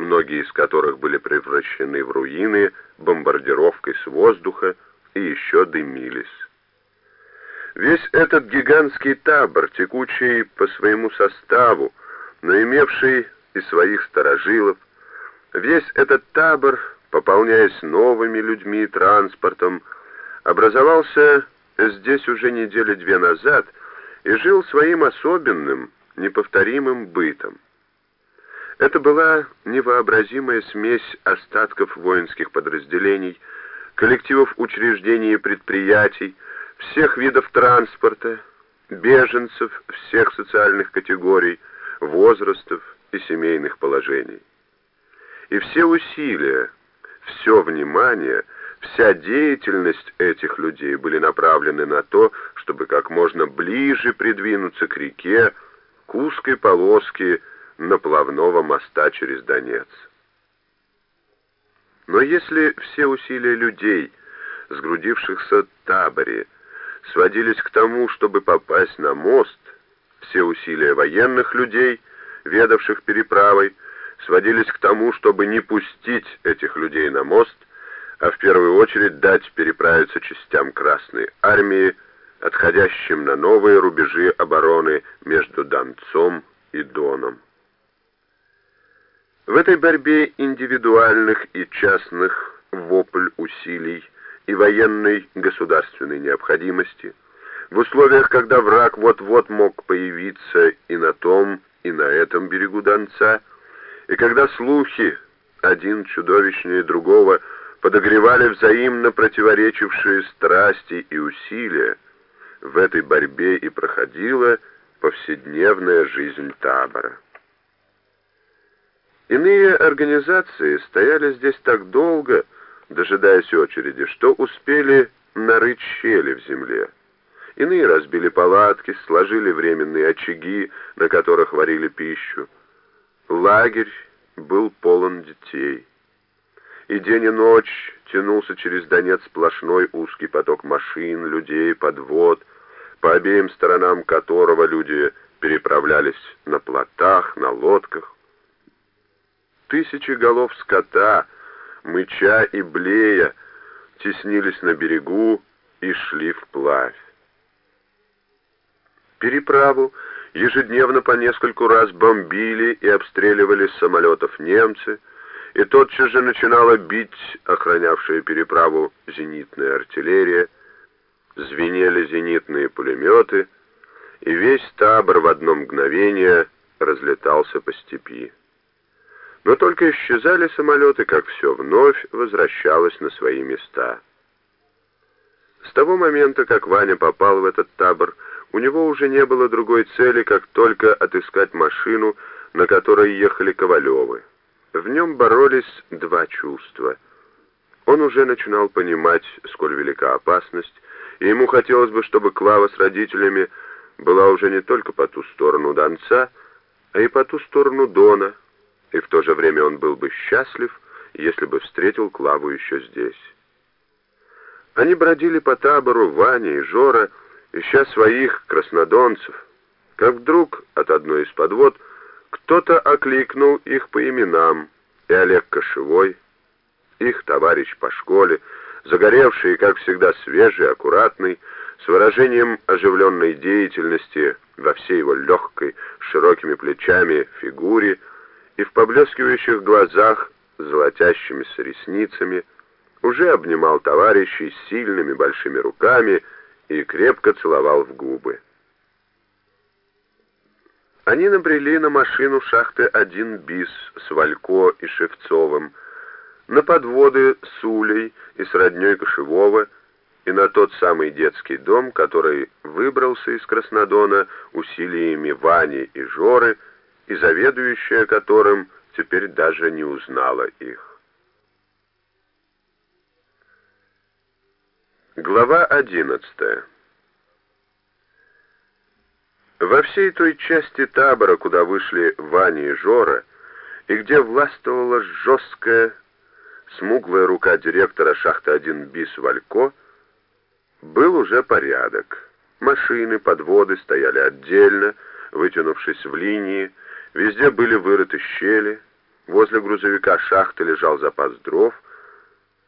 многие из которых были превращены в руины бомбардировкой с воздуха и еще дымились. Весь этот гигантский табор, текучий по своему составу, но имевший и своих старожилов, весь этот табор, пополняясь новыми людьми и транспортом, образовался здесь уже недели две назад и жил своим особенным, неповторимым бытом. Это была невообразимая смесь остатков воинских подразделений, коллективов учреждений и предприятий, всех видов транспорта, беженцев всех социальных категорий, возрастов и семейных положений. И все усилия, все внимание, вся деятельность этих людей были направлены на то, чтобы как можно ближе придвинуться к реке, к узкой полоске наплавного моста через Донец. Но если все усилия людей, сгрудившихся в таборе, сводились к тому, чтобы попасть на мост, все усилия военных людей, ведавших переправой, сводились к тому, чтобы не пустить этих людей на мост, а в первую очередь дать переправиться частям Красной Армии, отходящим на новые рубежи обороны между Донцом и Доном. В этой борьбе индивидуальных и частных вопль усилий и военной государственной необходимости, в условиях, когда враг вот-вот мог появиться и на том, и на этом берегу Донца, и когда слухи, один чудовищнее другого, подогревали взаимно противоречившие страсти и усилия, в этой борьбе и проходила повседневная жизнь табора. Иные организации стояли здесь так долго, дожидаясь очереди, что успели нарыть щели в земле. Иные разбили палатки, сложили временные очаги, на которых варили пищу. Лагерь был полон детей. И день и ночь тянулся через Донец сплошной узкий поток машин, людей, подвод, по обеим сторонам которого люди переправлялись на плотах, на лодках. Тысячи голов скота, мыча и блея, теснились на берегу и шли вплавь. Переправу ежедневно по нескольку раз бомбили и обстреливали с самолетов немцы, и тотчас же начинала бить охранявшая переправу зенитная артиллерия, звенели зенитные пулеметы, и весь табор в одно мгновение разлетался по степи. Но только исчезали самолеты, как все вновь возвращалось на свои места. С того момента, как Ваня попал в этот табор, у него уже не было другой цели, как только отыскать машину, на которой ехали Ковалевы. В нем боролись два чувства. Он уже начинал понимать, сколь велика опасность, и ему хотелось бы, чтобы Клава с родителями была уже не только по ту сторону Донца, а и по ту сторону Дона, и в то же время он был бы счастлив, если бы встретил Клаву еще здесь. Они бродили по табору, Ваня и Жора, ища своих краснодонцев, как вдруг от одной из подвод кто-то окликнул их по именам, и Олег Кошевой, их товарищ по школе, загоревший, как всегда, свежий, аккуратный, с выражением оживленной деятельности во всей его легкой, широкими плечами фигуре и в поблескивающих глазах, золотящимися ресницами, уже обнимал товарищей сильными большими руками и крепко целовал в губы. Они набрели на машину шахты 1 БИС с Валько и Шевцовым, на подводы с Улей и с родней Кошевого, и на тот самый детский дом, который выбрался из Краснодона усилиями Вани и Жоры, и заведующая которым теперь даже не узнала их. Глава 11 Во всей той части табора, куда вышли Ваня и Жора, и где властвовала жесткая, смуглая рука директора шахты 1 БИС Валько, был уже порядок. Машины, подводы стояли отдельно, вытянувшись в линии, везде были вырыты щели, Возле грузовика шахты лежал запас дров,